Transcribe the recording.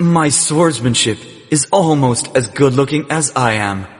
My swordsmanship is almost as good looking as I am.